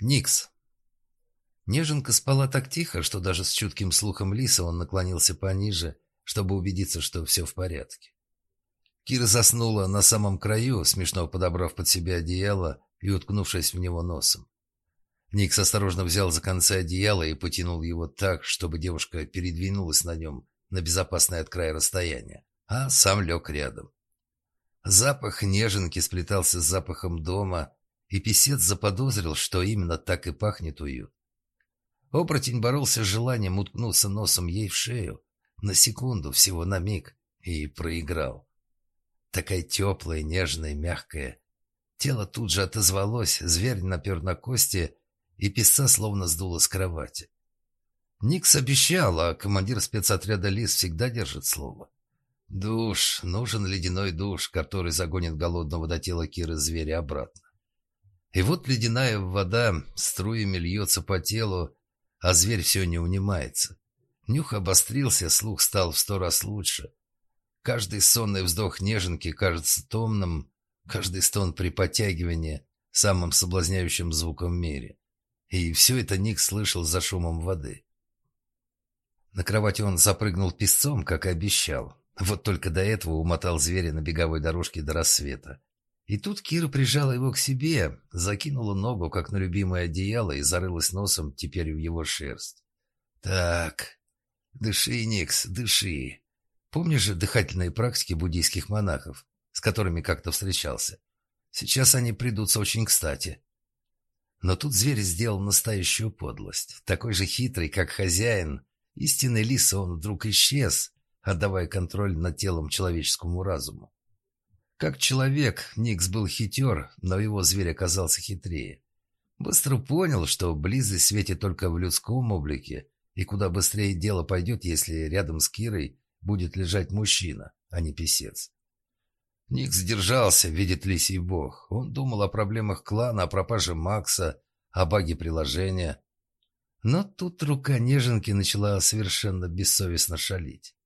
Никс. Неженка спала так тихо, что даже с чутким слухом лиса он наклонился пониже, чтобы убедиться, что все в порядке. Кира заснула на самом краю, смешно подобрав под себя одеяло и уткнувшись в него носом. Никс осторожно взял за концы одеяла и потянул его так, чтобы девушка передвинулась на нем на безопасное от края расстояние, а сам лег рядом. Запах неженки сплетался с запахом дома, и писец заподозрил, что именно так и пахнет уют. Оборотень боролся с желанием уткнуться носом ей в шею, на секунду, всего на миг, и проиграл. Такая теплая, нежная, мягкая. Тело тут же отозвалось, зверь напер на кости, и песца словно сдуло с кровати. Никс обещал, а командир спецотряда Лис всегда держит слово. Душ, нужен ледяной душ, который загонит голодного до тела Киры зверя обратно. И вот ледяная вода струями льется по телу, а зверь все не унимается. Нюх обострился, слух стал в сто раз лучше. Каждый сонный вздох неженки кажется томным, каждый стон при подтягивании самым соблазняющим звуком в мире. И все это Ник слышал за шумом воды. На кровати он запрыгнул песцом, как и обещал. Вот только до этого умотал зверя на беговой дорожке до рассвета. И тут Кира прижала его к себе, закинула ногу, как на любимое одеяло, и зарылась носом теперь в его шерсть. «Так, дыши, Никс, дыши. Помнишь же дыхательные практики буддийских монахов, с которыми как-то встречался? Сейчас они придутся очень кстати». Но тут зверь сделал настоящую подлость. Такой же хитрый, как хозяин. Истинный лис, он вдруг исчез, отдавая контроль над телом человеческому разуму. Как человек, Никс был хитер, но его зверь оказался хитрее. Быстро понял, что близость светит только в людском облике, и куда быстрее дело пойдет, если рядом с Кирой будет лежать мужчина, а не писец. Ник сдержался, видит лисий бог. Он думал о проблемах клана, о пропаже Макса, о баге приложения. Но тут рука неженки начала совершенно бессовестно шалить.